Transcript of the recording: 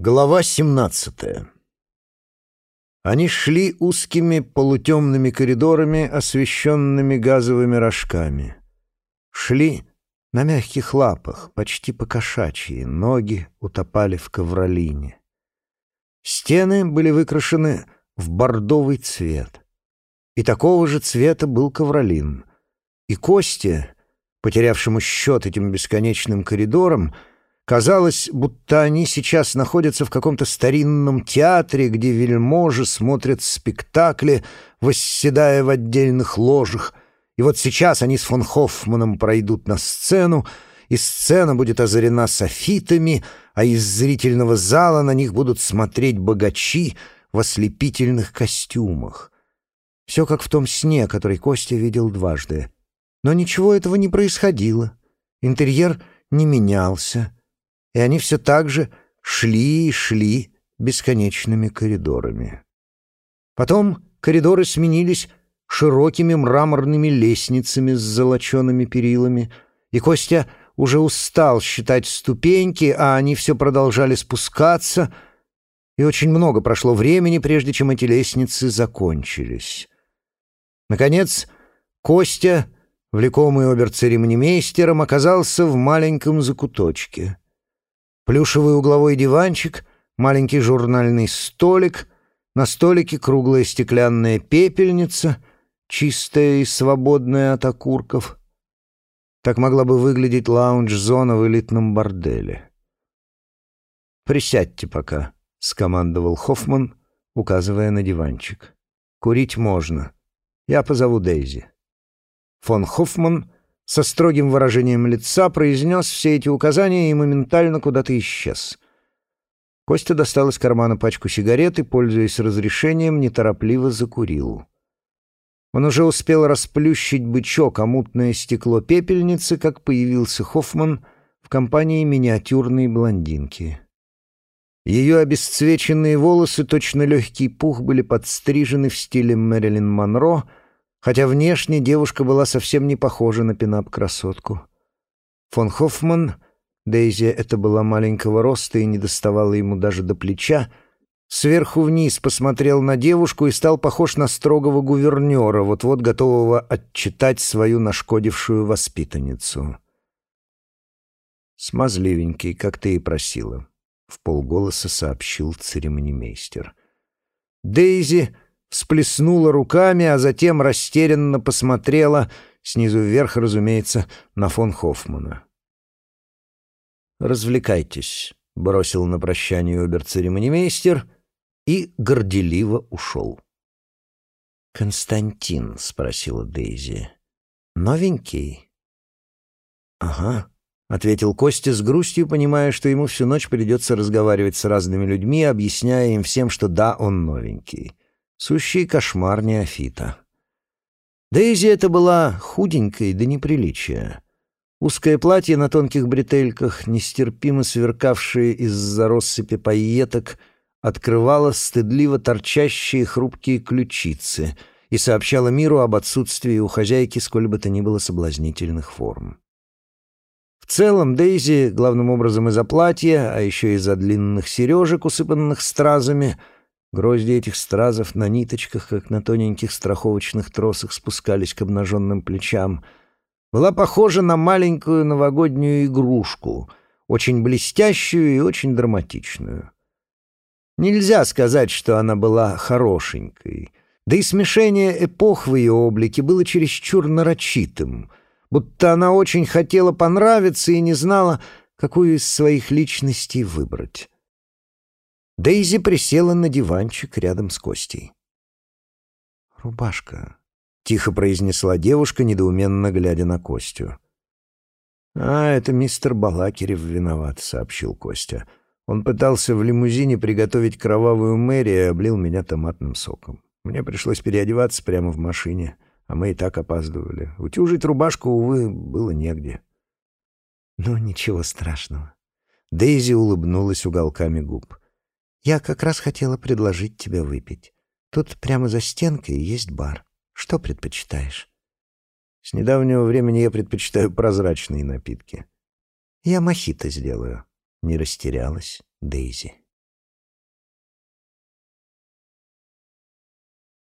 Глава 17 Они шли узкими полутемными коридорами, освещенными газовыми рожками. Шли на мягких лапах, почти покошачьи, ноги утопали в ковролине. Стены были выкрашены в бордовый цвет. И такого же цвета был ковролин. И Косте, потерявшему счет этим бесконечным коридорам, Казалось, будто они сейчас находятся в каком-то старинном театре, где вельможи смотрят спектакли, восседая в отдельных ложах. И вот сейчас они с фон Хоффманом пройдут на сцену, и сцена будет озарена софитами, а из зрительного зала на них будут смотреть богачи в ослепительных костюмах. Все как в том сне, который Костя видел дважды. Но ничего этого не происходило. Интерьер не менялся и они все так же шли и шли бесконечными коридорами. Потом коридоры сменились широкими мраморными лестницами с золочеными перилами, и Костя уже устал считать ступеньки, а они все продолжали спускаться, и очень много прошло времени, прежде чем эти лестницы закончились. Наконец, Костя, влекомый обер-церемонимейстером, оказался в маленьком закуточке — Плюшевый угловой диванчик, маленький журнальный столик, на столике круглая стеклянная пепельница, чистая и свободная от окурков. Так могла бы выглядеть лаунж-зона в элитном борделе. «Присядьте пока», — скомандовал Хоффман, указывая на диванчик. «Курить можно. Я позову Дейзи». Фон Хоффман со строгим выражением лица произнес все эти указания и моментально куда-то исчез. Костя достал из кармана пачку сигарет и, пользуясь разрешением, неторопливо закурил. Он уже успел расплющить бычок, а мутное стекло пепельницы, как появился Хоффман в компании миниатюрной блондинки. Ее обесцвеченные волосы, точно легкий пух, были подстрижены в стиле Мэрилин Монро — хотя внешне девушка была совсем не похожа на пинап-красотку. Фон Хоффман, Дейзи это была маленького роста и не доставала ему даже до плеча, сверху вниз посмотрел на девушку и стал похож на строгого гувернера, вот-вот готового отчитать свою нашкодившую воспитанницу. «Смазливенький, как ты и просила», — в полголоса сообщил церемонимейстер. Дейзи всплеснула руками, а затем растерянно посмотрела, снизу вверх, разумеется, на фон Хоффмана. «Развлекайтесь», — бросил на прощание обер-церемонимейстер и горделиво ушел. «Константин?» — спросила Дейзи. «Новенький?» «Ага», — ответил Костя с грустью, понимая, что ему всю ночь придется разговаривать с разными людьми, объясняя им всем, что да, он новенький. Сущий кошмар неофита. Дейзи это была худенькой до неприличия. Узкое платье на тонких бретельках, нестерпимо сверкавшее из-за россыпи пайеток, открывало стыдливо торчащие хрупкие ключицы и сообщало миру об отсутствии у хозяйки сколь бы то ни было соблазнительных форм. В целом Дейзи, главным образом из-за платья, а еще из-за длинных сережек, усыпанных стразами — Грозди этих стразов на ниточках, как на тоненьких страховочных тросах, спускались к обнаженным плечам. Была похожа на маленькую новогоднюю игрушку, очень блестящую и очень драматичную. Нельзя сказать, что она была хорошенькой. Да и смешение эпох в ее облике было чересчур нарочитым, будто она очень хотела понравиться и не знала, какую из своих личностей выбрать. Дейзи присела на диванчик рядом с Костей. «Рубашка», — тихо произнесла девушка, недоуменно глядя на Костю. «А, это мистер Балакирев виноват», — сообщил Костя. «Он пытался в лимузине приготовить кровавую Мэри и облил меня томатным соком. Мне пришлось переодеваться прямо в машине, а мы и так опаздывали. Утюжить рубашку, увы, было негде». «Ну, ничего страшного». Дейзи улыбнулась уголками губ. Я как раз хотела предложить тебе выпить. Тут прямо за стенкой есть бар. Что предпочитаешь? С недавнего времени я предпочитаю прозрачные напитки. Я мохито сделаю. Не растерялась Дейзи.